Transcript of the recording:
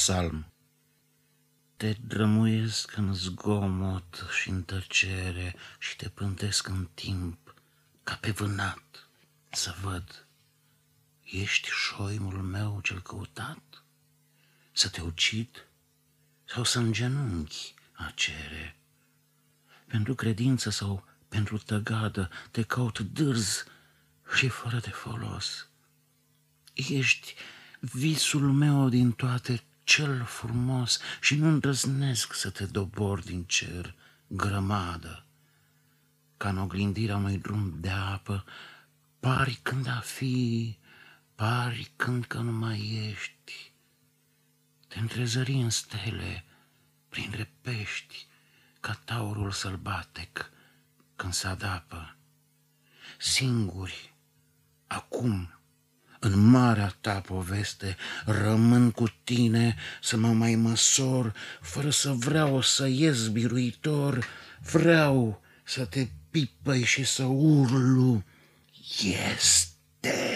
psalm. Te drămuiesc în zgomot și în tăcere și te pântesc în timp ca pe vânat să văd. Ești șoimul meu cel căutat? Să te ucid sau să îngenunchi a cere? Pentru credință sau pentru tăgadă te caut dârz și fără de folos. Ești visul meu din toate cel frumos și nu îndrăznesc să te dobor din cer grămadă. Ca în oglindirea unui drum de apă, pari când a fi, pari când că nu mai ești. Te întrezări în stele, printre pești, ca taurul sălbatec când se adapă. Singuri, acum, în marea ta poveste, rămân cu tine să mă mai măsor, fără să vreau să ies biruitor, vreau să te pipăi și să urlu. Este!